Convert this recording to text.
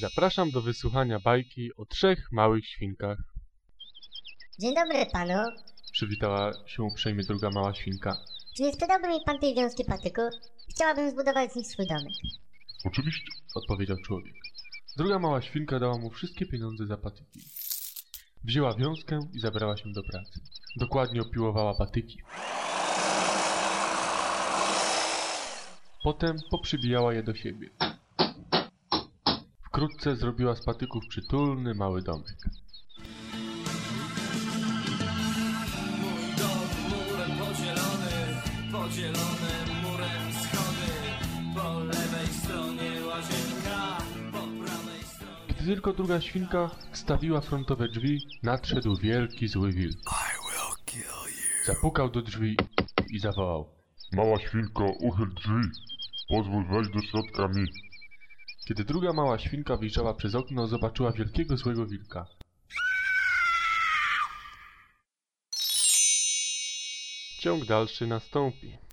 Zapraszam do wysłuchania bajki o trzech małych świnkach. Dzień dobry panu. Przywitała się uprzejmie druga mała świnka. Czy nie sprzedałby mi pan tej wiązki patyku? Chciałabym zbudować z nich swój domek. Oczywiście. Odpowiedział człowiek. Druga mała świnka dała mu wszystkie pieniądze za patyki. Wzięła wiązkę i zabrała się do pracy. Dokładnie opiłowała patyki. Potem poprzybijała je do siebie. Wkrótce zrobiła z patyków przytulny mały domek. Gdy tylko druga świnka stawiła frontowe drzwi, nadszedł wielki zły wilk. Zapukał do drzwi i zawołał. Mała świnko, uchyl drzwi. Pozwól wejść do środka mi. Kiedy druga mała świnka wyjrzała przez okno, zobaczyła wielkiego złego wilka. Ciąg dalszy nastąpi.